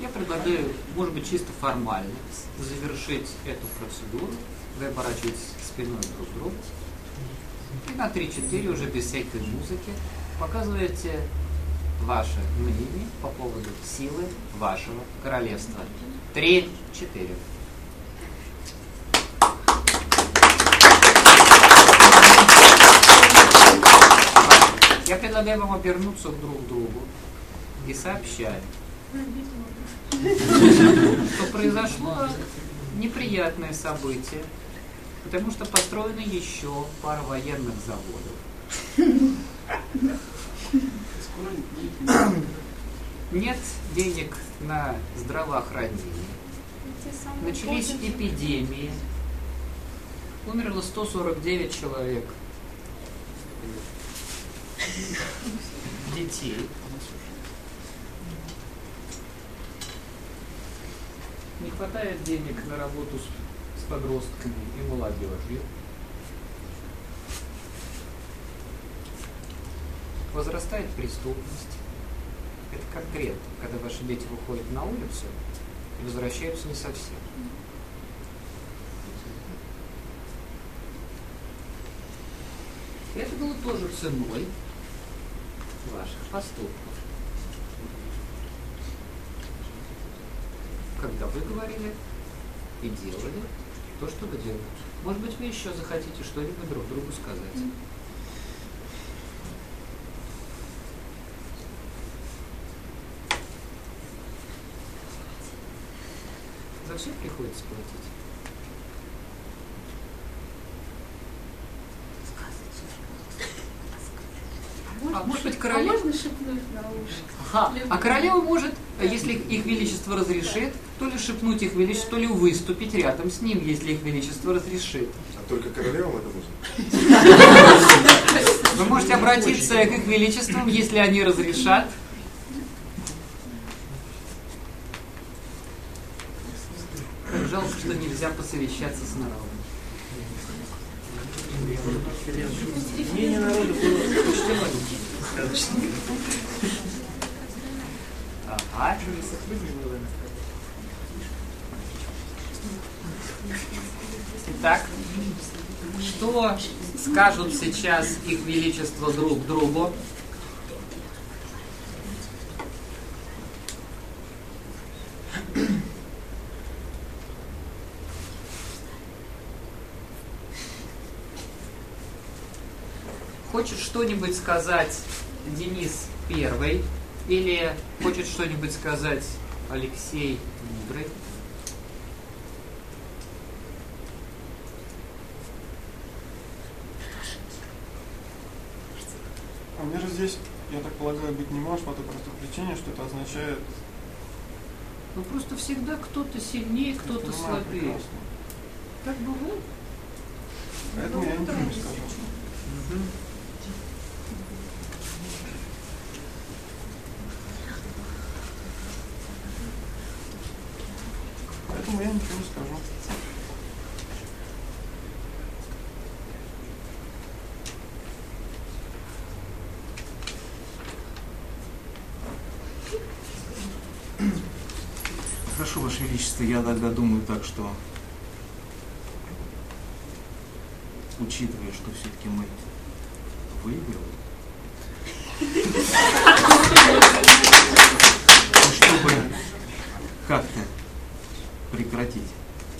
Я предлагаю, может быть, чисто формально завершить эту процедуру. Вы оборачиваетесь спиной друг к другу. И на 3-4 уже без всякой музыки показываете ваше мнение по поводу силы вашего королевства. 3-4. Я предлагаю вам обернуться друг к другу и сообщать, что произошло неприятное событие, потому что построено еще пара военных заводов. Нет денег на здравоохранение. Начались эпидемии. Умерло 149 человек. Детей. Не хватает денег на работу с, с подростками и молодежью. Возрастает преступность. Это конкретно, когда ваши дети выходят на улицу и возвращаются не совсем. Это было тоже ценой ваших поступков. Когда вы говорили и делали то, что вы делали. Может быть, вы еще захотите что-нибудь друг другу сказать. За все приходится платить. А может быть, королева... А можно шепнуть на ушко? Ага. А королева может, если их величество разрешит, то ли шепнуть их величество, то ли выступить рядом с ним, если их величество разрешит. А только королевам это можно? Вы можете обратиться к их величествам, если они разрешат. Как жалко, что нельзя посовещаться с народом. Мнение народа было учтено. Ага. Итак, что скажут сейчас их величество друг другу? Хочет что-нибудь сказать Денис Первый? Или хочет что-нибудь сказать Алексей Мудрый? А мир здесь, я так полагаю, быть не может по той простой причине, что это означает... Ну просто всегда кто-то сильнее, кто-то слабее. прекрасно. Так бывает. Поэтому я ничего не скажу. Мгм. Поэтому я ничего не скажу. Хорошо, Величество, я тогда думаю так, что учитывая, что все-таки мы выиграли, чтобы как-то прекратить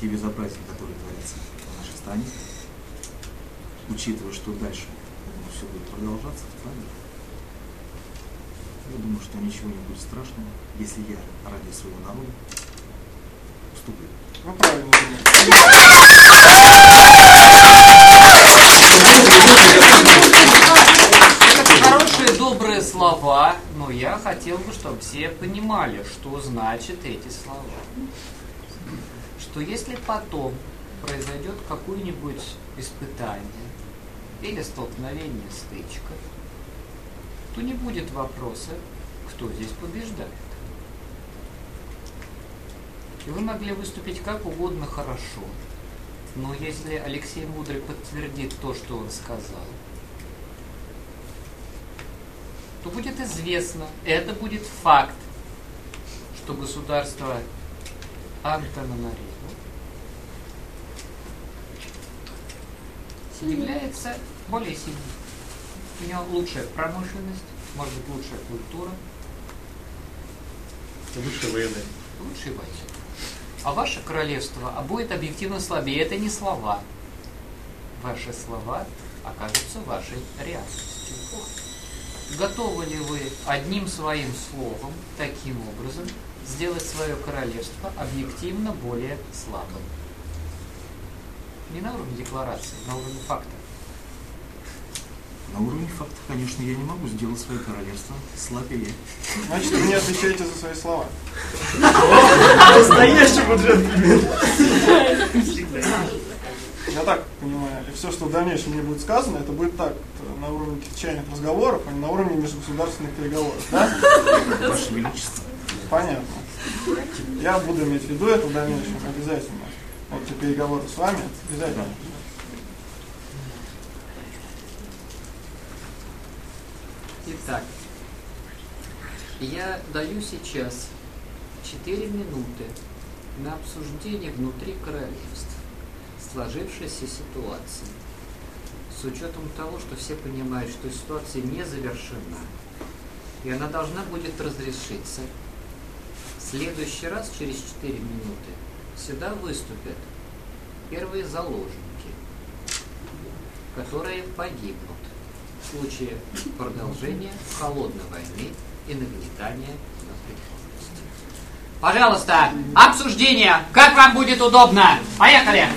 те безобразия, которые творятся в нашей стране, учитывая, что дальше все будет продолжаться, правильно? Я думаю, что ничего не будет страшного, если я ради своего народа уступлю. Вы хорошие, добрые слова, но я хотел бы, чтобы все понимали, что значат эти слова. Что если потом произойдет какое-нибудь испытание или столкновение, стычка, то не будет вопроса, кто здесь побеждает. И вы могли выступить как угодно хорошо, но если Алексей Мудрый подтвердит то, что он сказал, то будет известно, это будет факт, что государство Антананареву является более сильным. У него лучшая промышленность, может быть лучшая культура, Высшая военная. лучший войны. А ваше королевство а будет объективно слабее. Это не слова. Ваши слова окажутся вашей реальностью. Готовы ли вы одним своим словом, таким образом, сделать свое королевство объективно более слабым? Не на уровне декларации, на уровне факта. На уровне фактов, конечно, я не могу сделать свое королевство слабее. Значит, вы не отвечаете за свои слова. Настоящий джентльмен. Я так понимаю. И все, что в дальнейшем мне будет сказано, это будет так, на уровне чайных разговоров, а не на уровне межгосударственных переговоров. Да? Ваше Величество. Понятно. Я буду иметь в виду это в дальнейшем обязательно. Вот эти переговоры с вами обязательно. Итак, я даю сейчас 4 минуты на обсуждение внутри королевств сложившейся ситуации. С учетом того, что все понимают, что ситуация не завершена, и она должна будет разрешиться. В следующий раз, через 4 минуты, сюда выступят первые заложники, которые погибнут в случае продолжения холодной войны и нагнетания напряженности. Пожалуйста, обсуждение. Как вам будет удобно? Поехали!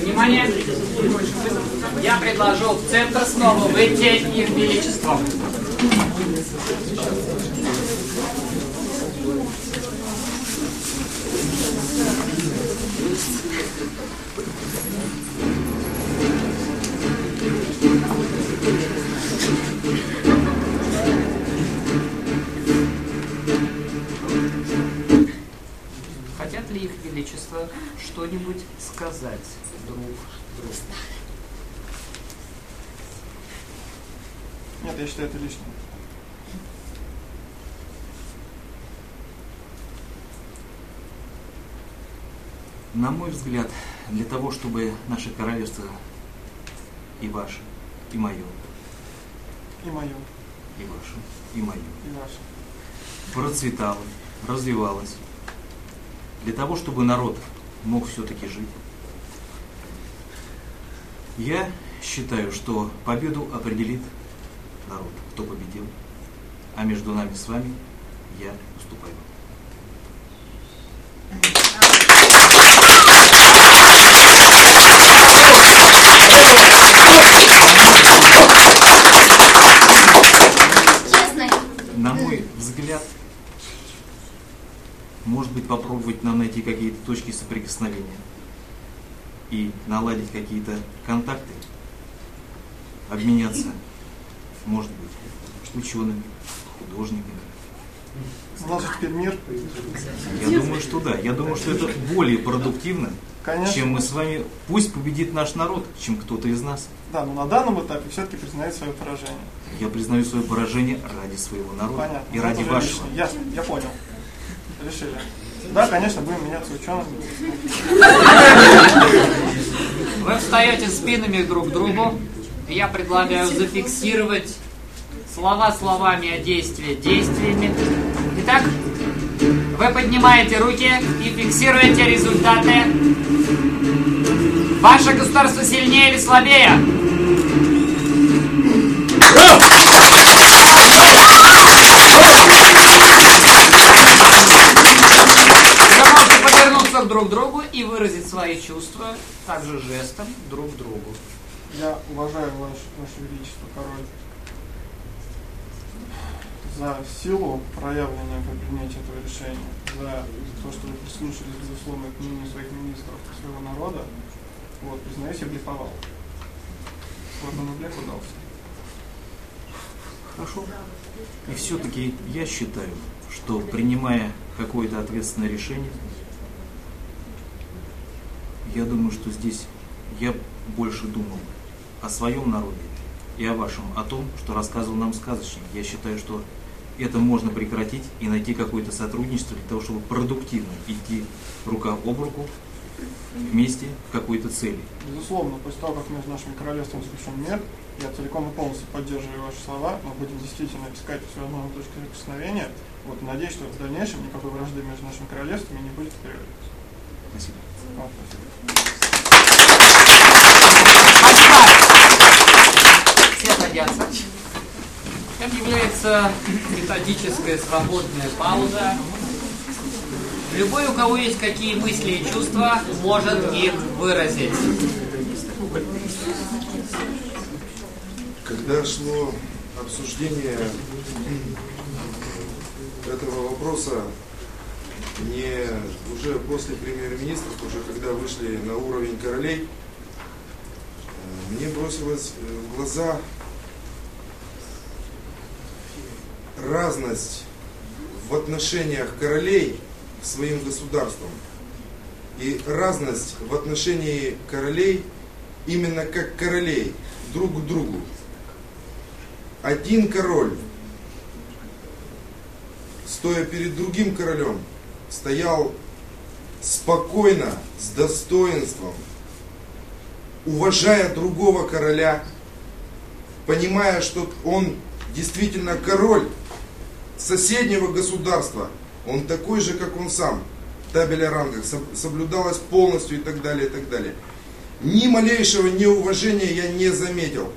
Внимание! Я предложу в центр снова выйти их величеством. Хотят величество что-нибудь сказать друг другу? Нет, я считаю это лишним. На мой взгляд, для того, чтобы наше королевство и ваше, и мое, И мое, и ваше, и мое, и ваше. процветало, развивалось, для того, чтобы народ мог все-таки жить, я считаю, что победу определит народ, кто победил, а между нами с вами я уступаю. Честно. На мой взгляд, может быть, попробовать нам найти какие-то точки соприкосновения и наладить какие-то контакты, обменяться, может быть, учеными, художниками. У нас теперь мир. Я думаю, что да. Я думаю, что это более продуктивно, Конечно. чем мы с вами. Пусть победит наш народ, чем кто-то из нас. Да, но на данном этапе все-таки признает свое поражение. Я признаю свое поражение ради своего народа Понятно. и ради вашего. Я, я понял. Решили. Да, конечно, будем меняться учеными. Вы встаете спинами друг к другу. Я предлагаю зафиксировать слова словами, а действия действиями. Итак, вы поднимаете руки и фиксируете результаты. Ваше государство сильнее или слабее? Друг другу и выразить свои чувства также жестом друг к другу. Я уважаю ваш, ваше величество, король, за силу проявленную при принятии этого решения, за то, что вы прислушались, безусловно, к мнению своих министров и своего народа. Вот, признаюсь, я блефовал. Вот он и блеф удался. Хорошо. И все-таки я считаю, что принимая какое-то ответственное решение, я думаю, что здесь я больше думал о своем народе и о вашем, о том, что рассказывал нам сказочник. Я считаю, что это можно прекратить и найти какое-то сотрудничество для того, чтобы продуктивно идти рука об руку вместе к какой-то цели. Безусловно, после того, как между нашими королевствами заключен мир, я целиком и полностью поддерживаю ваши слова, мы будем действительно искать всевозможные точки соприкосновения. Вот, надеюсь, что в дальнейшем никакой вражды между нашими королевствами не будет переводиться. Спасибо. Спасибо. Все садятся. Объявляется методическая свободная пауза. Любой, у кого есть какие мысли и чувства, может их выразить. Когда шло обсуждение этого вопроса, не уже после премьер-министров, уже когда вышли на уровень королей, э, мне бросилось э, в глаза разность в отношениях королей к своим государствам и разность в отношении королей именно как королей друг к другу. Один король, стоя перед другим королем, стоял спокойно, с достоинством, уважая другого короля, понимая, что он действительно король соседнего государства, он такой же, как он сам, табель о рангах, соблюдалось полностью и так далее, и так далее. Ни малейшего неуважения я не заметил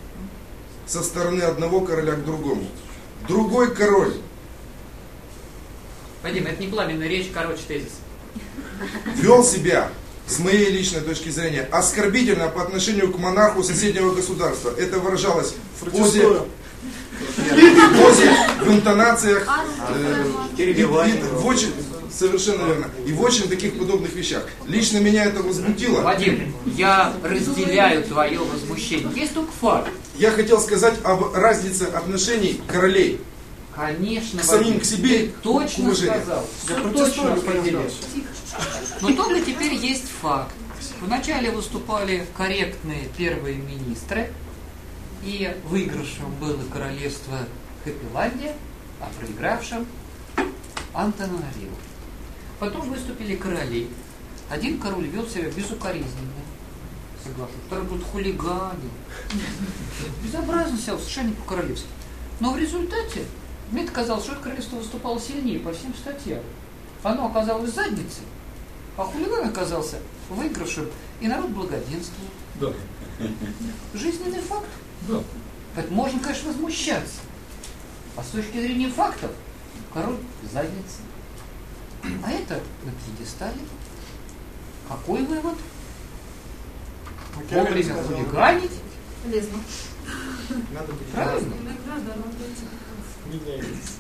со стороны одного короля к другому. Другой король Вадим, это не пламенная речь, короче, тезис. вел себя, с моей личной точки зрения, оскорбительно по отношению к монарху соседнего государства. Это выражалось в позе, в позе, в интонациях, э, и- Перебивание. и в очень, совершенно верно, и в очень таких подобных вещах. Лично меня это возмутило. Вадим, я разделяю твое возмущение. Есть только факт. Я хотел сказать об разнице отношений королей. Конечно, К самим к себе, ты точно уважение. сказал. Протестую, точно определил. Но только теперь есть факт. Вначале выступали корректные первые министры, и выигравшим было королевство Хэппиландия, а проигравшим Антанариво. Потом выступили короли. Один король вел себя безукоризненно, согласен. Второй будет хулиганил. Безобразно себя, совершенно не по-королевски. Но в результате мне казалось, что это королевство выступало сильнее по всем статьям. Оно оказалось задницей, а хулиган оказался выигравшим, и народ благоденствовал. Да. Жизненный факт. Да. Поэтому можно, конечно, возмущаться. А с точки зрения фактов, король задница. А это на пьедестале. Какой вывод? Вовремя хулиганить? Полезно. Правильно? Иногда, да, Меняется.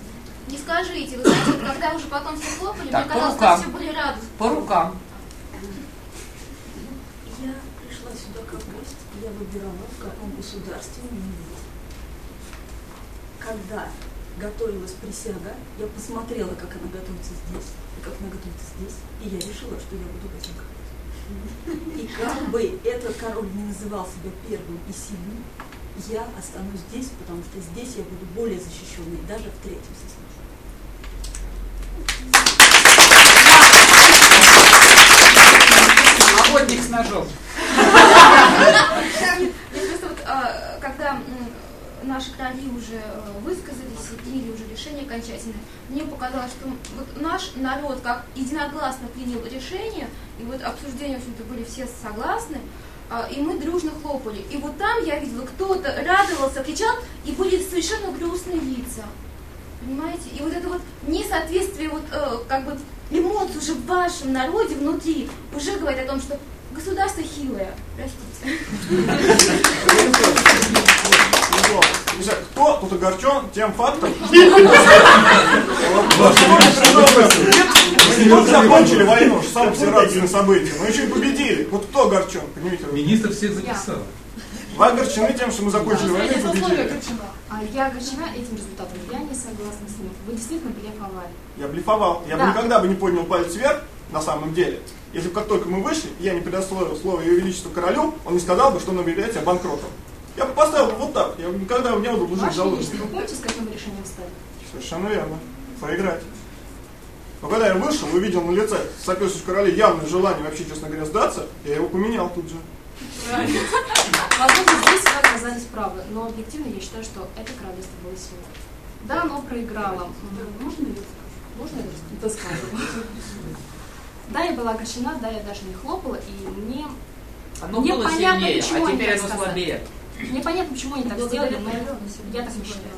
Не скажите, вы знаете, вот когда уже потом все хлопали, Так, мне казалось, что все были рады. По рукам. Я пришла сюда как гость, я выбирала, в каком государстве мне быть. Когда готовилась присяга, я посмотрела, как она готовится здесь, и как она готовится здесь, и я решила, что я буду короле. И как бы этот король не называл себя первым и сильным, я останусь здесь, потому что здесь я буду более защищенной, даже в третьем сословии. Охотник с ножом. Я просто вот, а, когда наши короли уже э, высказались и приняли уже решение окончательное, мне показалось, что вот наш народ как единогласно принял решение, и вот обсуждения, в общем-то, были все согласны, и мы дружно хлопали. И вот там я видела, кто-то радовался, кричал, и были совершенно грустные лица. Понимаете? И вот это вот несоответствие вот, э, как бы эмоций уже в вашем народе внутри уже говорит о том, что государство хилое. Простите. Знаю, кто тут огорчен тем фактом, Мы не только закончили войну, что самое все радостное событие, но еще и победили. Вот кто огорчен, понимаете? Министр всех записал. Вы огорчены тем, что мы закончили войну и победили. А я огорчена этим результатом. Я не согласна с ним. Вы действительно блефовали. Я блефовал. Я бы Да. никогда бы не поднял палец вверх, на самом деле, Если бы как только мы вышли, я не предоставил слово Ее Величеству Королю, он не сказал бы, что он объявляет себя банкротом. Я бы поставил вот так, я никогда не был бы жить Ваше заложником. Величество, вы помните, с каким вы решением встали? Совершенно верно. Поиграть. Но когда я вышел, увидел на лице соответствующего короля явное желание вообще, честно говоря, сдаться, я его поменял тут же. Возможно, здесь вы оказались правы, но объективно я считаю, что это королевство было сильно. Да, оно проиграло. Можно ли Можно я это скажу? Да, я была огорчена, да, я даже не хлопала, и мне Оно Мне было понятно, сильнее, почему а теперь оно слабее. Непонятно, почему они так сделали, но я так не считаю.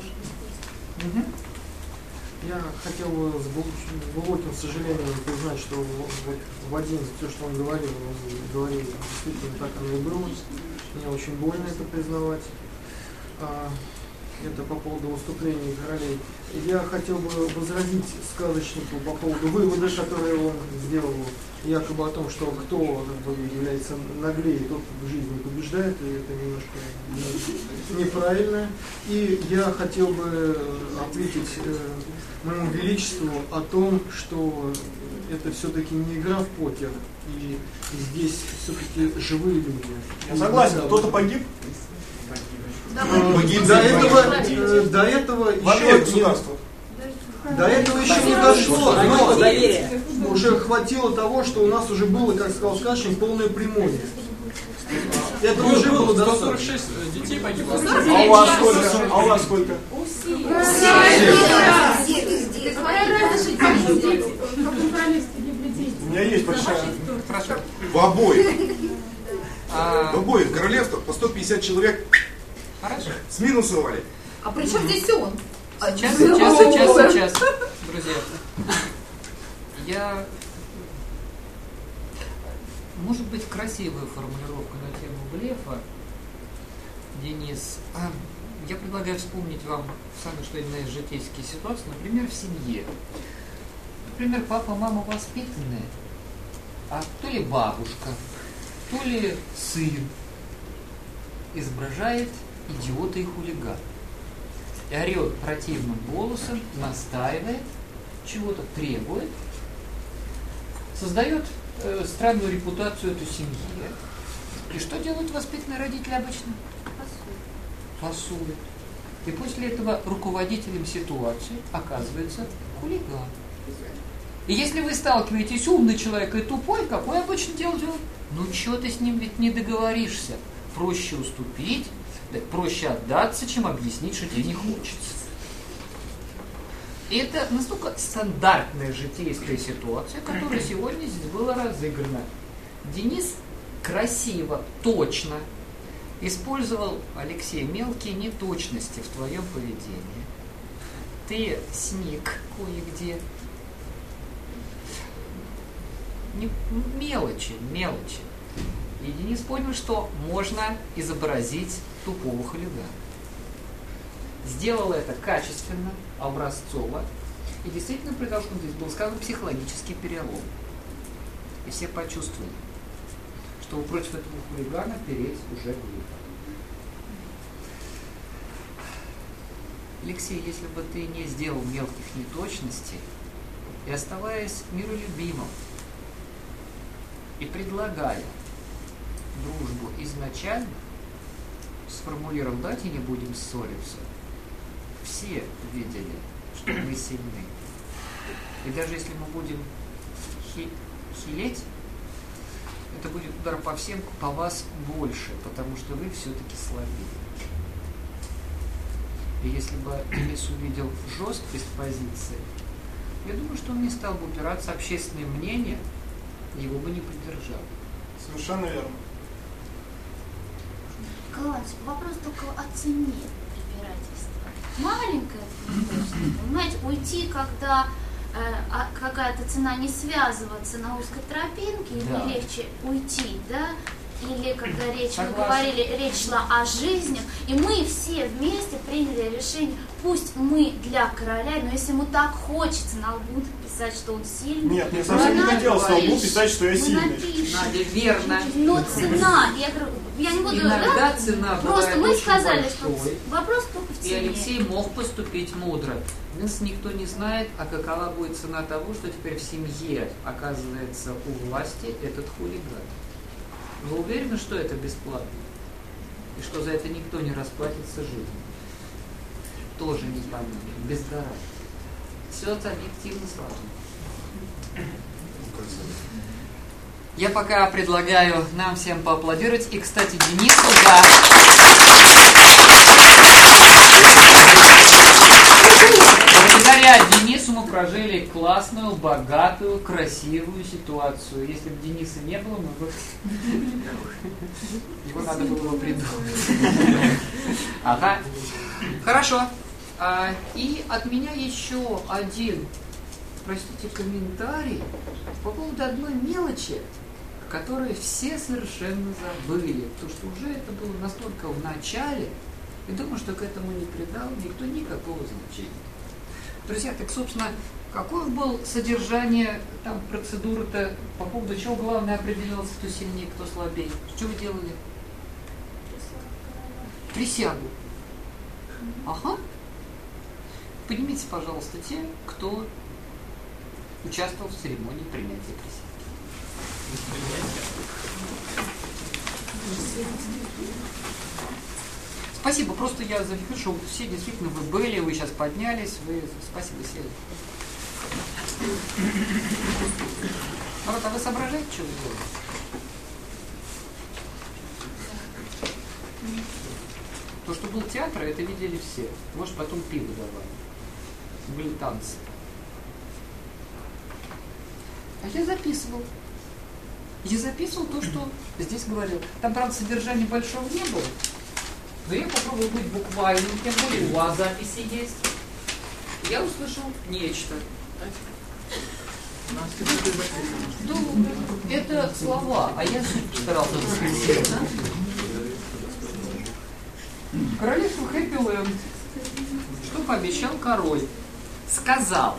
Я хотел бы с глубоким- сожалением признать, что в- Вадим, все, что он говорил, он говорил, действительно так оно и было. Мне очень больно это признавать. Это по поводу выступления королей. Я хотел бы возразить сказочнику по поводу вывода, который он сделал, якобы о том, что кто как бы, является наглее, тот в жизни побеждает, и это немножко не- неправильно. И я хотел бы ответить э, моему величеству о том, что это все-таки не игра в покер, и здесь все-таки живые люди. Я согласен, кто-то погиб Э, До этого, э, до этого еще не, государствах. до этого еще не дошло, но уже хватило того, что у нас уже было, как сказал Скачин, полное приморье. Это уже было достаточно. 146 детей погибло. А у вас сколько? А у вас сколько? У меня есть большая... Хорошо. В обоих, А, в обоих королевствах по 150 человек хорошо. сминусовали. А при чем здесь он? Сейчас, сейчас, сейчас, сейчас, друзья. Я, может быть, красивую формулировку на тему блефа, Денис. А, Я предлагаю вспомнить вам самые что именно из житейские ситуации, например, в семье. Например, папа, мама воспитанные, а то ли бабушка, то ли сын изображает идиота и хулигана и орет противным голосом, настаивает, чего-то требует, создает э, странную репутацию этой семьи. И что делают воспитанные родители обычно? Пасуют. И после этого руководителем ситуации оказывается хулиган. И если вы сталкиваетесь умный человек и тупой, какой обычно дело делать? Ну что ты с ним ведь не договоришься? Проще уступить, да, проще отдаться, чем объяснить, что тебе не хочется. И это настолько стандартная житейская ситуация, которая сегодня здесь была разыграна. Денис красиво, точно использовал, Алексей, мелкие неточности в твоем поведении. Ты сник кое-где. Не- мелочи, мелочи. И Денис понял, что можно изобразить тупого хулигана. Сделал это качественно, образцово. И действительно произошел, здесь был сказан психологический перелом. И все почувствовали, что против этого хулигана переть уже глупо. Алексей, если бы ты не сделал мелких неточностей, и оставаясь миролюбимым, и предлагая дружбу изначально, сформулировал, давайте не будем ссориться, все видели, что мы сильны. И даже если мы будем хи- хилеть, это будет удар по всем, по вас больше, потому что вы все-таки слабее. И если бы Денис увидел жесткость позиции, я думаю, что он не стал бы упираться общественное мнение, его бы не поддержал. Совершенно верно. Николаевич, вопрос только о цене препирательства. Маленькое препирательство, понимаете, уйти, когда э, а какая-то цена не связываться на узкой тропинке, Да. легче уйти, да? Или когда речь, мы Согласен. говорили, речь шла о жизни, и мы все вместе приняли решение, пусть мы для короля, но если ему так хочется на лбу писать, что он сильный, Нет, мне мы совсем не хотелось на лбу писать, что я мы сильный. напишем. Надя, верно. Но цена, я говорю, я не буду, Иногда да? цена Просто бывает мы очень сказали, что большой. вопрос только в И Алексей мог поступить мудро. Единственное, никто не знает, а какова будет цена того, что теперь в семье оказывается у власти этот хулиган. Вы уверены, что это бесплатно? И что за это никто не расплатится жизнью? Тоже не понятно, без дара. Все это объективно сложно. Я пока предлагаю нам всем поаплодировать. И, кстати, Денису за... Благодаря Денису мы прожили классную, богатую, красивую ситуацию. Если бы Дениса не было, мы бы... Его надо было бы придумать. Ага. Хорошо. А, и от меня еще один, простите, комментарий по поводу одной мелочи, которые все совершенно забыли, потому что уже это было настолько в начале, и думаю, что к этому не придал никто никакого значения. Друзья, так, собственно, какое было содержание там процедуры-то, по поводу чего главное определялось, кто сильнее, кто слабее? Что вы делали? Присягу. Ага. Поднимите, пожалуйста, те, кто участвовал в церемонии принятия присяги. Спасибо, просто я зафиксирую, что все действительно вы были, вы сейчас поднялись, вы спасибо, сели. Народ, а вы соображаете, что вы делаете? То, что был театр, это видели все. Может, потом пиво давали. Были танцы. А я записывал. Я записывал то, что здесь говорил. Там, правда, содержания большого не было. Но я попробую быть буквальным, тем более у вас записи есть. Я услышал нечто. Ну, это слова, а я старался зафиксировать. Королевство Хэппиленд, что пообещал король, сказал,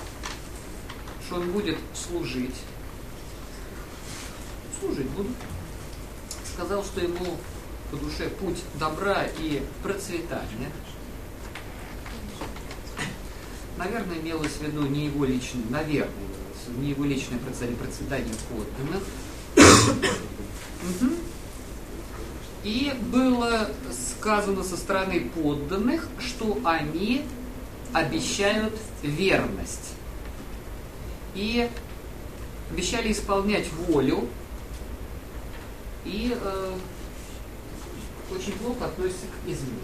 что он будет служить. Служить буду. Сказал, что ему по душе путь добра и процветания. Наверное, имелось в виду не его личный, наверное, не его личное процветание, подданных. И было сказано со стороны подданных, что они обещают верность. И обещали исполнять волю. И э, очень плохо относятся к измене.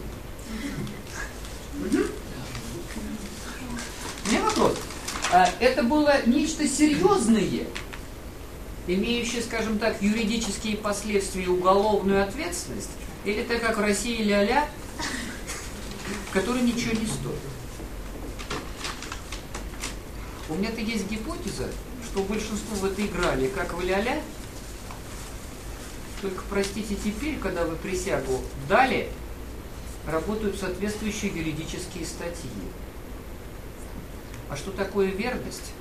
У меня вопрос. А это было нечто серьезное, имеющее, скажем так, юридические последствия и уголовную ответственность, или это как в России ля-ля, который ничего не стоит. У меня-то есть гипотеза, что большинство в это играли как в ля-ля, только, простите, теперь, когда вы присягу дали, работают соответствующие юридические статьи. А что такое верность?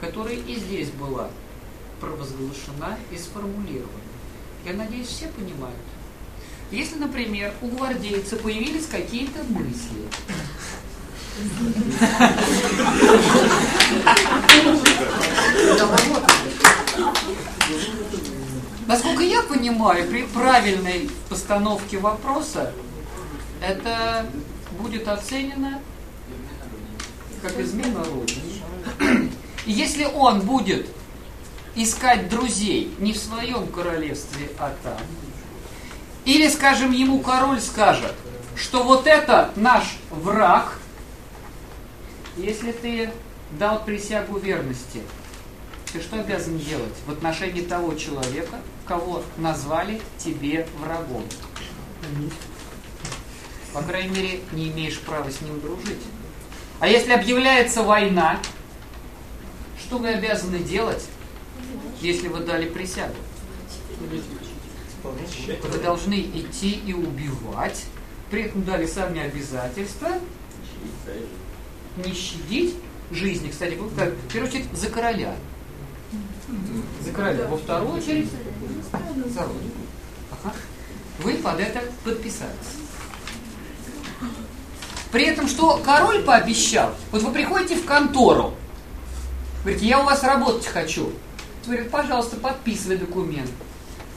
Которая и здесь была провозглашена и сформулирована. Я надеюсь, все понимают. Если, например, у гвардейца появились какие-то мысли, Насколько я понимаю, при правильной постановке вопроса это будет оценено как измена Родине. И если он будет искать друзей не в своем королевстве, а там, или, скажем, ему король скажет, что вот это наш враг, если ты дал присягу верности, ты что обязан делать в отношении того человека, кого назвали тебе врагом? По крайней мере, не имеешь права с ним дружить. А если объявляется война, что вы обязаны делать, если вы дали присягу? Вы должны идти и убивать, при этом дали сами обязательства, не щадить жизни, кстати, в первую очередь за короля. За короля. Во вторую очередь за родину. Ага. Вы под это подписались. При этом, что король пообещал, вот вы приходите в контору, говорите, я у вас работать хочу. Говорит, пожалуйста, подписывай документ.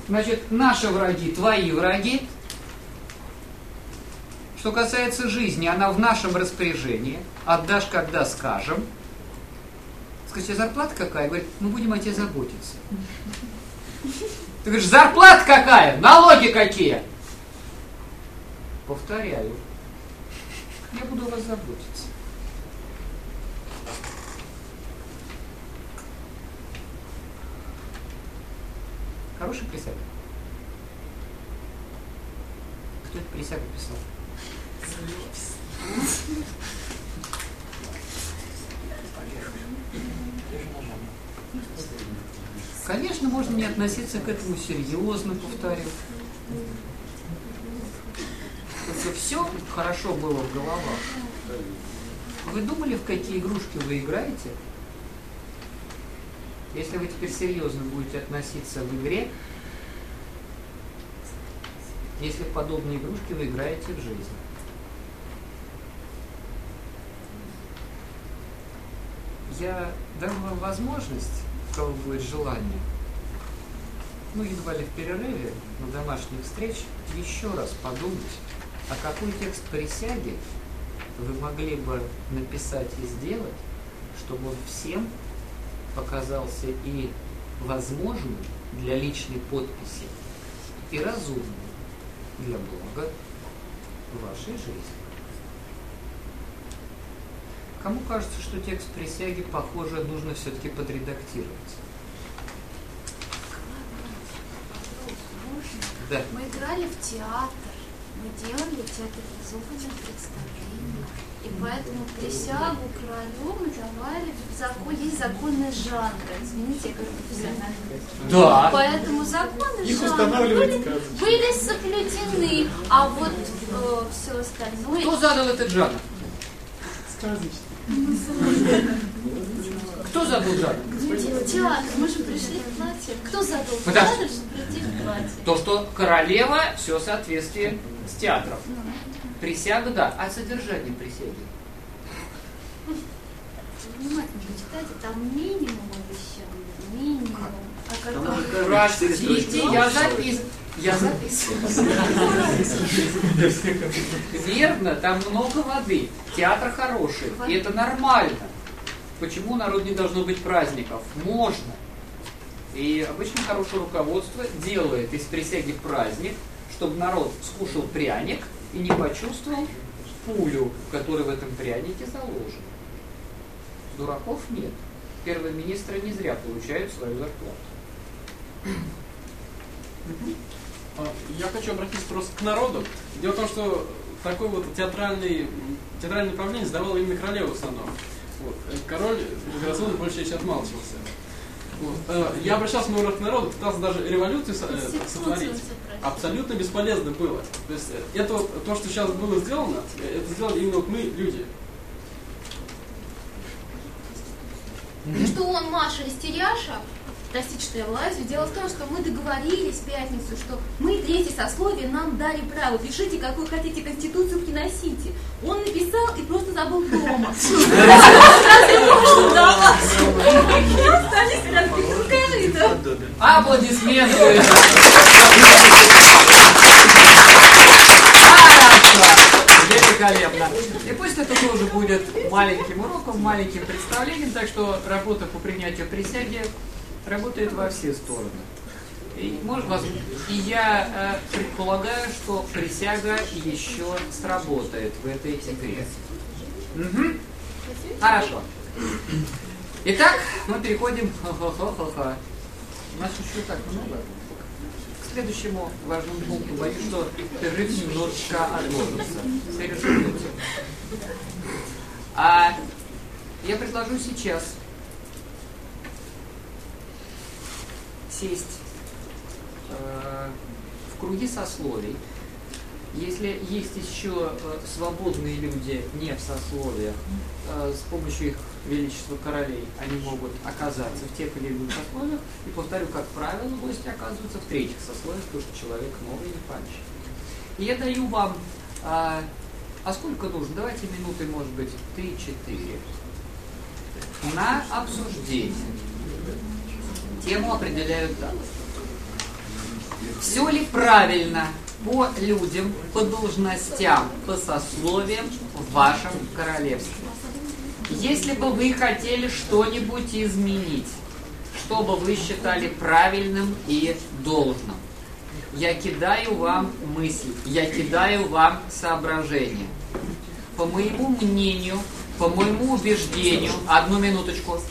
Значит, наши враги, твои враги. Что касается жизни, она в нашем распоряжении. Отдашь, когда скажем. Скажите, зарплата какая? Говорит, мы будем о тебе заботиться. Ты говоришь, зарплата какая? Налоги какие? Повторяю. Я буду о вас заботиться. Хороший присяга. Кто это присягу писал? Конечно, можно не относиться к этому серьезно, повторю. Если все хорошо было в головах, вы думали, в какие игрушки вы играете? Если вы теперь серьезно будете относиться в игре, если подобные игрушки вы играете в жизни. Я дам вам возможность, кого будет желание, ну, едва ли в перерыве на домашних встреч, еще раз подумать, а какой текст присяги вы могли бы написать и сделать, чтобы он всем показался и возможным для личной подписи, и разумным для блага вашей жизни. Кому кажется, что текст присяги, похоже, нужно все-таки подредактировать? Да. Мы играли в театр, мы делали театрализованное представление. И поэтому присягу королю мы давали в закон, есть законы жанра. Извините, я говорю профессионально. Да. Поэтому законы Их жанра устанавливает были, были соблюдены, а вот э, все остальное... Кто задал этот жанр? Кто жанр? Те- Театр, мы же пришли в платье. Кто задал Подожди. театр, чтобы прийти в платье? То, что королева, все в соответствии с театром. Присяга, да. А содержание присяги? Внимательно почитайте, там минимум обещаний, минимум. А который... Простите, я запис... Я записываю. Верно, там много воды. Театр хороший. И это нормально. Почему народ не должно быть праздников? Можно. И обычно хорошее руководство делает из присяги праздник, чтобы народ скушал пряник и не почувствовал пулю, которая в этом прянике заложена. Дураков нет. Первые министры не зря получают свою зарплату. А, Я хочу обратиться просто к народу. Дело в том, что такой вот театральный, театральное направление сдавал именно королева в основном. Вот. Э, Король Герасимов большей частью отмалчивался. Вот. Э, Я обращался много к народу, пытался даже революцию э, сотворить. Абсолютно бесполезно было. То есть это вот, то, что сейчас было сделано, это сделали именно вот мы, люди. Что он, Маша Истеряша, простите, что я влазю, дело в том, что мы договорились в пятницу, что мы третье сословие нам дали право, пишите, какую хотите конституцию, приносите. Он написал и просто забыл дома. Аплодисменты! Хорошо! Великолепно! И пусть это тоже будет маленьким уроком, маленьким представлением, так что работа по принятию присяги работает во все стороны. И, может, воз- и я э, предполагаю, что присяга еще сработает в этой игре. Мгм. Хорошо. Итак, мы переходим. Хо-хо-хо-хо-хо. У нас еще так много. К следующему важному пункту боюсь, что перерыв немножечко отложится. Переживете. А я предложу сейчас сесть э, в круги сословий. Если есть еще э, свободные люди не в сословиях, э, с помощью их величества королей они могут оказаться в тех или иных сословиях. И повторю, как правило, гости оказываются в третьих сословиях, потому что человек новый и не панчик. И я даю вам а, А сколько нужно? Давайте минуты, может быть, 3-4. На обсуждение. Тему определяют так. Все ли правильно по людям, по должностям, по сословиям в вашем королевстве? Если бы вы хотели что-нибудь изменить, что бы вы считали правильным и должным, я кидаю вам мысль, я кидаю вам соображение. По моему мнению, по моему убеждению, одну минуточку,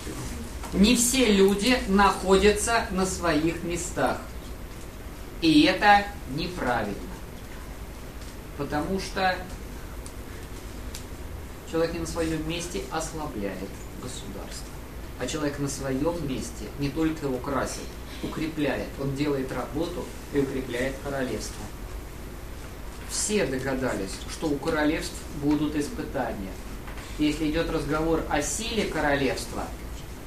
не все люди находятся на своих местах. И это неправильно. Потому что человек не на своем месте ослабляет государство. А человек на своем месте не только его красит, укрепляет. Он делает работу и укрепляет королевство. Все догадались, что у королевств будут испытания. Если идет разговор о силе королевства,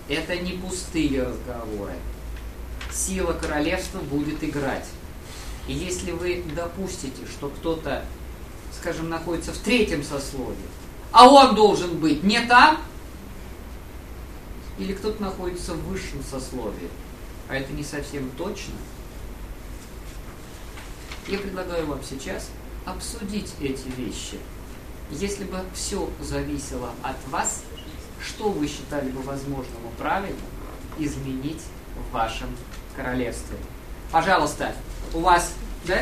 это не пустые разговоры. Сила королевства будет играть. И если вы допустите, что кто-то, скажем, находится в третьем сословии, а он должен быть не там, или кто-то находится в высшем сословии, а это не совсем точно, я предлагаю вам сейчас обсудить эти вещи. Если бы все зависело от вас, что вы считали бы возможным и правильным изменить в вашем королевстве? Пожалуйста, у вас да?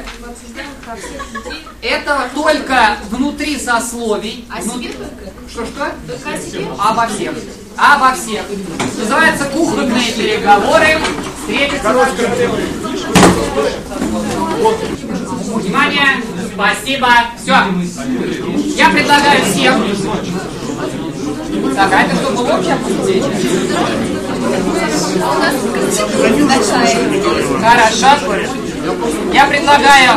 Это только внутри сословий. А Внут- себе только? Что-что? Только о себе? Обо всех. Обо всех. Называется кухонные переговоры. Встретиться. Внимание. Спасибо. Все. Я предлагаю всем. Так, а это что, было общее обсуждение? Хорошо. Я предлагаю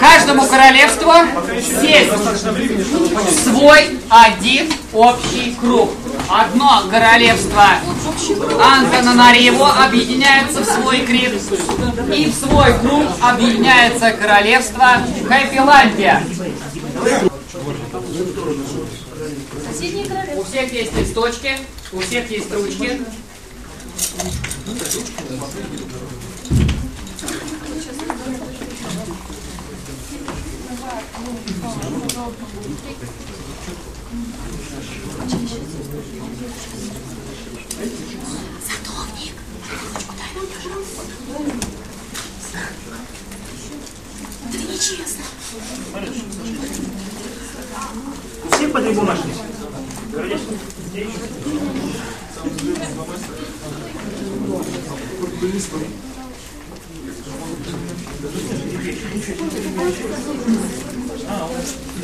каждому королевству сесть в свой один общий круг. Одно королевство Антананариво объединяется в свой круг, и в свой круг объединяется королевство Хайпиландия. Соседние королевства. У всех есть листочки, у всех есть ручки. У всех по две бумажки.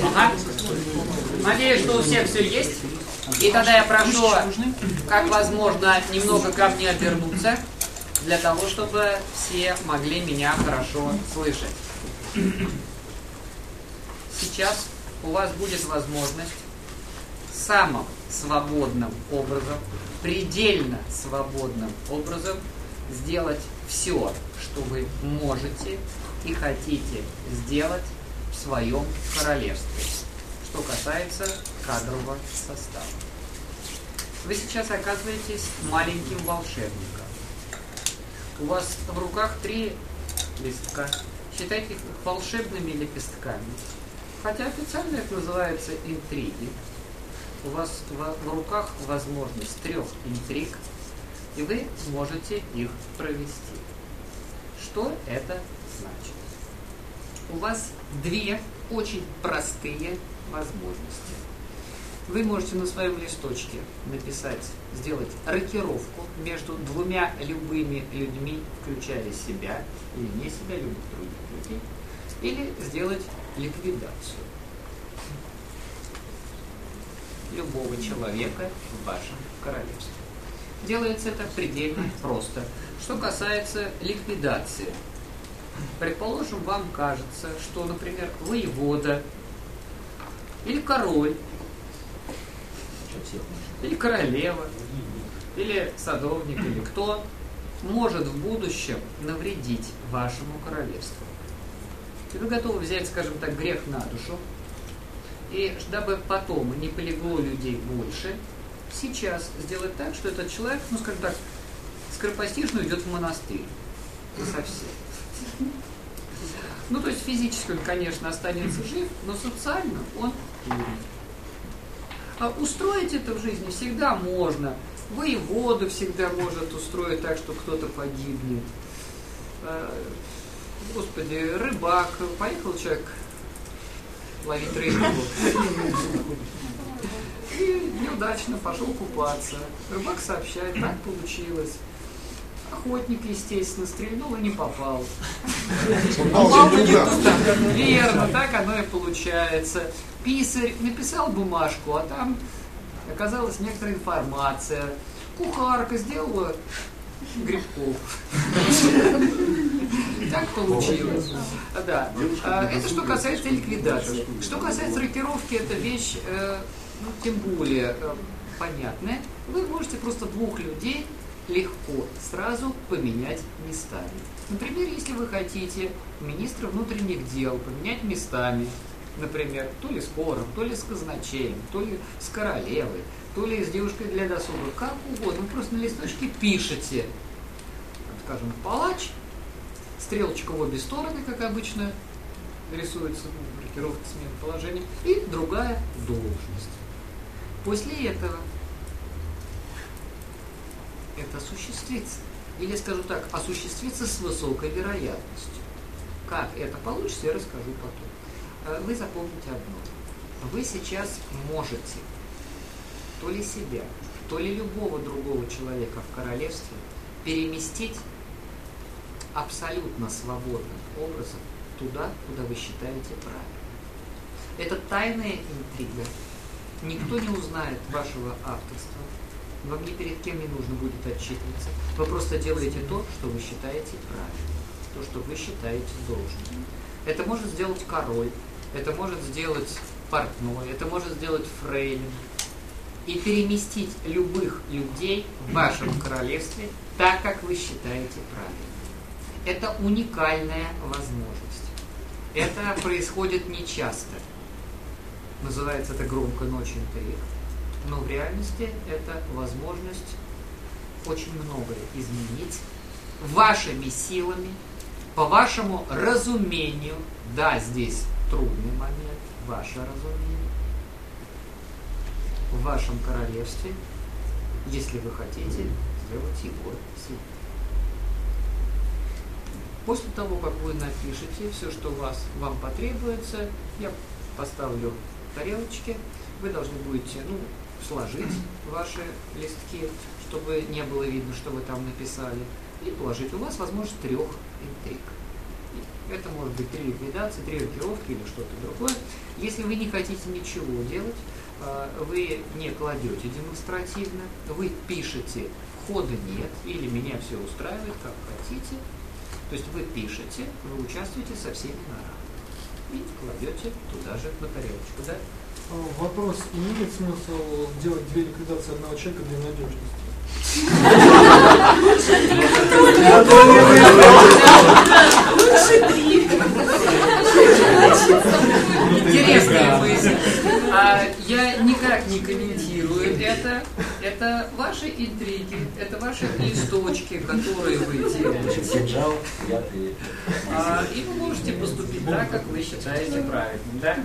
Ага. Надеюсь, что у всех все есть. И тогда я прошу, как возможно, немного ко мне обернуться, для того, чтобы все могли меня хорошо слышать. Сейчас у вас будет возможность самым свободным образом, предельно свободным образом сделать все, что вы можете и хотите сделать в своем королевстве, что касается кадрового состава. Вы сейчас оказываетесь маленьким волшебником. У вас в руках три листка. Считайте их волшебными лепестками. Хотя официально это называется интриги. У вас в, в руках возможность трех интриг, и вы можете их провести. Что это значит? У вас две очень простые возможности. Вы можете на своем листочке написать, сделать рокировку между двумя любыми людьми, включая себя или не себя, любых других людей, или сделать ликвидацию любого человека в вашем королевстве. Делается это предельно просто. Что касается ликвидации, предположим, вам кажется, что, например, воевода или король, или королева, или садовник, или кто может в будущем навредить вашему королевству. И вы готовы взять, скажем так, грех на душу И дабы потом не полегло людей больше, сейчас сделать так, что этот человек, ну скажем так, скоропостижно уйдет в монастырь. Совсем. Ну, то есть физически он, конечно, останется жив, но социально он умер. А устроить это в жизни всегда можно. Воевода всегда может устроить так, что кто-то погибнет. А, Господи, рыбак, поехал человек ловить рыбу. И неудачно пошел купаться. Рыбак сообщает, так получилось. Охотник, естественно, стрельнул и не попал. Попал не не туда. Верно, так оно и получается. Писарь написал бумажку, а там оказалась некоторая информация. Кухарка сделала грибков. Так получилось. Да. А, Это что касается ликвидации. Что касается рокировки, это вещь, э, ну, тем более э, понятная. Вы можете просто двух людей легко сразу поменять местами. Например, если вы хотите министра внутренних дел поменять местами, например, то ли с кором, то ли с казначеем, то ли с королевой, то ли с девушкой для досуга, как угодно. Вы просто на листочке пишете, скажем, палач, стрелочка в обе стороны, как обычно рисуется ну, маркировка смены положения, и другая должность. После этого это осуществится. Или, скажу так, осуществится с высокой вероятностью. Как это получится, я расскажу потом. Э, Вы запомните одно. Вы сейчас можете то ли себя, то ли любого другого человека в королевстве переместить абсолютно свободным образом туда, куда вы считаете правильным. Это тайная интрига. Никто не узнает вашего авторства. Вам ни перед кем не нужно будет отчитываться. Вы просто делаете то, что вы считаете правильным. То, что вы считаете должным. Это может сделать король, это может сделать портной, это может сделать фрейлин. И переместить любых людей в вашем королевстве так, как вы считаете правильным. Это уникальная возможность. Это происходит нечасто. Называется это громко ночь интриг. Но в реальности это возможность очень многое изменить вашими силами, по вашему разумению. Да, здесь трудный момент, ваше разумение. В вашем королевстве, если вы хотите сделать его себе. После того, как вы напишете все, что вас, вам потребуется, я поставлю тарелочки, вы должны будете ну, сложить ваши листки, чтобы не было видно, что вы там написали, и положить. У вас возможность трех интриг. Это может быть три ликвидации, три рокировки или что-то другое. Если вы не хотите ничего делать, э, вы не кладете демонстративно, вы пишете хода нет, или меня все устраивает, как хотите. То есть вы пишете, вы участвуете со всеми на равных. И кладете туда же на тарелочку, да? А, Вопрос, имеет смысл делать две ликвидации одного человека для надежности? Интересная мысль. А, я никак не комментирую это. Это ваши интриги, это ваши листочки, которые вы делаете. А, и вы можете поступить так, как вы считаете правильным, да?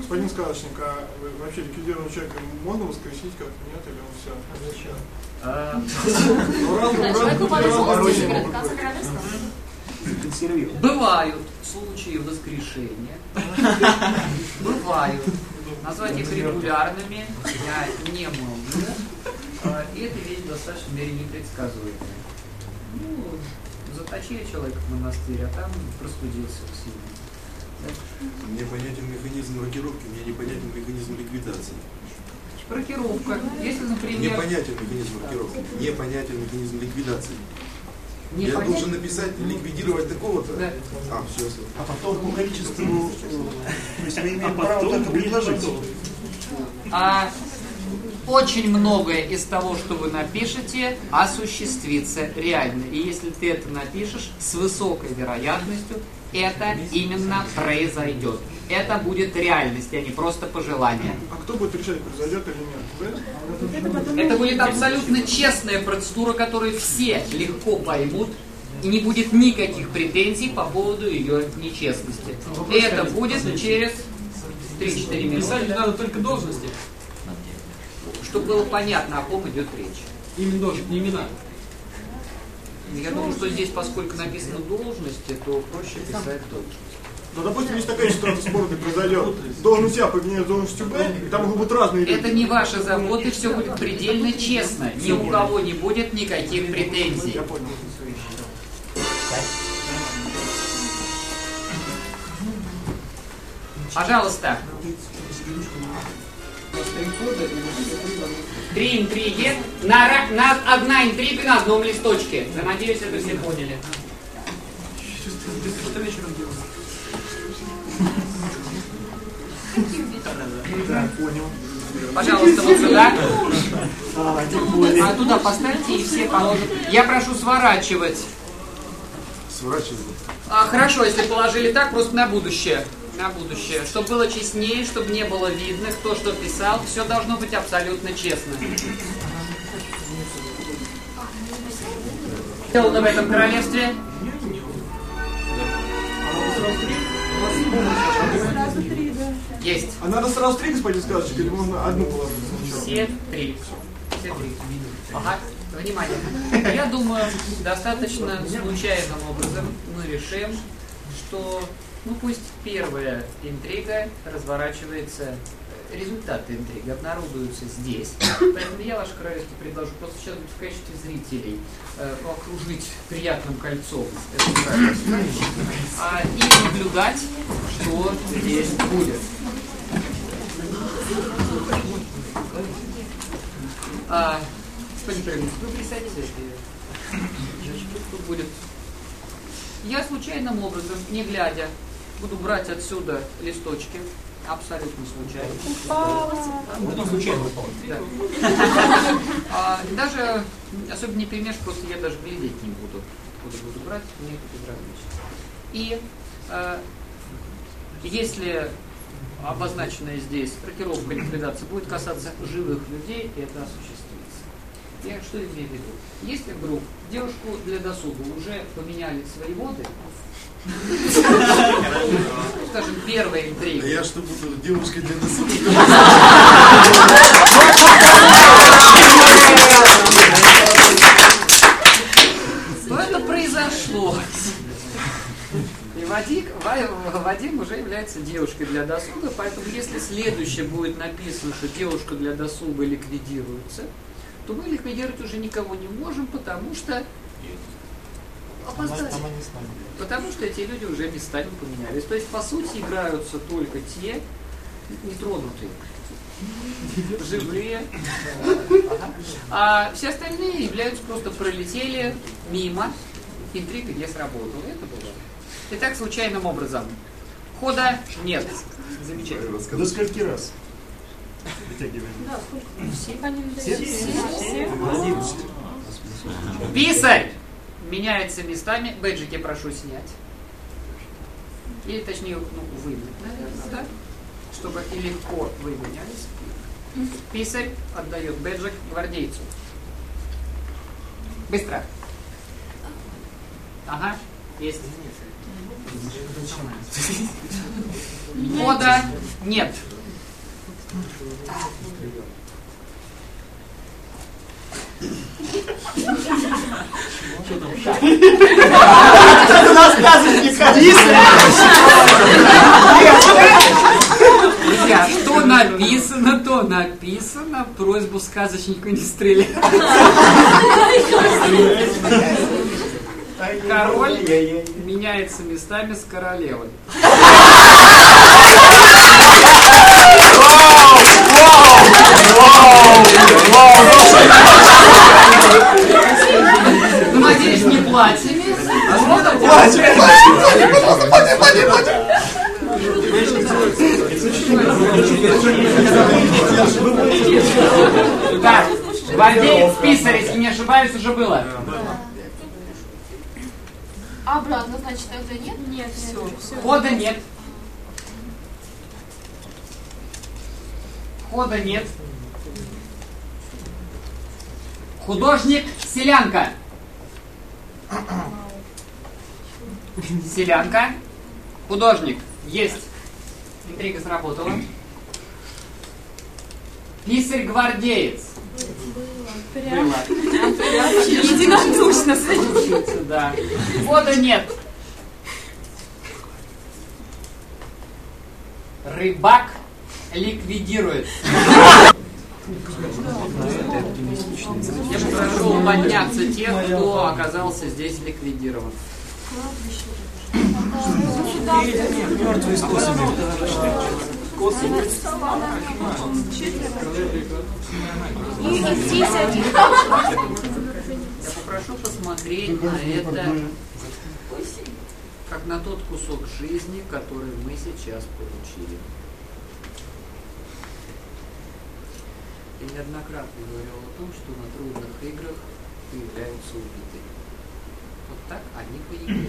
Господин сказочник, а вы- вообще ликвидированного человека можно воскресить как-то, нет? Или он все? Зачем? А, человеку повезло, королевства. Бывают случаи воскрешения. Бывают. Назвать их регулярными я не могу. И это вещь в мере непредсказуемая. Ну, заточили человека в монастырь, а там простудился сильно. Мне понятен механизм рокировки, мне непонятен механизм ликвидации. Рокировка. Если, например, понятен механизм рокировки, мне понятен механизм ликвидации. Не Я понять- должен написать, ликвидировать такого-то. Да. А, все, А потом по количеству, э, то есть мы имеем право только предложить. А очень многое из того, что вы напишете, осуществится реально. И если ты это напишешь, с высокой вероятностью это именно произойдет. Это будет реальность, а не просто пожелание. А кто будет решать, произойдет или нет? Вы? Это будет абсолютно честная процедура, которую все легко поймут, и не будет никаких претензий по поводу ее нечестности. И это будет через 3-4 минуты. Писать надо только должности. Чтобы было понятно, о ком идет речь. Именно должность, не имена. Я думаю, что здесь, поскольку написано должности, то проще писать должность. Ну, допустим, есть такая ситуация, спорная произойдет. Должность А поменяет должностью Б, и там могут быть разные люди. Это не ваша забота, и все будет предельно честно. Ни у кого не будет никаких претензий. Я понял. Пожалуйста. Три интриги на, на одна интрига на одном листочке. Я надеюсь, это все поняли. Что вечером делать? Да, понял. Пожалуйста, вот сюда. А, более. А туда поставьте и все положат. Я прошу сворачивать. Сворачивай. А, хорошо, если положили так, просто на будущее. На будущее. Чтобы было честнее, чтобы не было видно, кто что писал. Все должно быть абсолютно честно. Сделано в этом королевстве. Сразу три, да. Есть. А надо сразу три, господин сказочек, или можно одну положить? Все три. Все три. Ага. Внимание. Я думаю, достаточно случайным образом мы решим, что, ну пусть первая интрига разворачивается, результаты интриги обнародуются здесь. Поэтому я, Ваше Королевство, предложу просто сейчас в качестве зрителей э, окружить приятным кольцом это королевство а, и наблюдать, что здесь будет. А, господин Прыгнов, вы значит, тут будет. Я случайным образом, не глядя, буду брать отсюда листочки, абсолютно случайно. Потом случайно упал. Да. А, даже, особенно не поймешь, просто я даже глядеть не буду, откуда буду брать, мне это безразлично. И э, если обозначенная здесь рокировка ликвидация будет касаться живых людей, это осуществится. Я что имею в виду? Если вдруг девушку для досуга уже поменяли свои воды, скажем, первая А интрига, я что буду девушкой для досуга? Но это произошло. И Вадик, Ва- Вадим уже является девушкой для досуга, поэтому если следующее будет написано, что девушка для досуга ликвидируется, то мы ликвидировать уже никого не можем, потому что Потому что эти люди уже местами поменялись. То есть, по сути, играются только те нетронутые. Живые. А все остальные являются просто пролетели мимо. Интрига не сработала. Это было. Итак, случайным образом. Хода нет. Замечательно. До скольки раз? Вытягиваем. Да, сколько? Все? Одиннадцать. Писарь меняется местами. Бэджики прошу снять. Или точнее, ну, вымыть, наверное, да? Чтобы и легко вы менялись. Писарь отдает бэджик гвардейцу. Быстро. Ага, есть. Хода нет. Это нас Друзья, что написано, то написано. Просьбу сказочнику не стрелять. Король меняется местами с королевой. Ну, надеюсь, не платьями. Платье, платье, платье, пожалуйста, платье, платье, платье. Так, гвардеец писарь, если не ошибаюсь, уже было. А обратно, значит, тогда нет? Нет, все. Хода нет. Хода нет. Художник селянка. Селянка. Художник. Есть. Интрига сработала. Писарь-гвардеец. Было. Единодушно. Да. Хода нет. Рыбак ликвидирует. Я прошу подняться тех, кто оказался здесь ликвидирован. Мертвые способы. И здесь один. Я попрошу посмотреть на это как на тот кусок жизни, который мы сейчас получили. Я неоднократно говорил о том, что на трудных играх появляются убитые. Вот так они появились.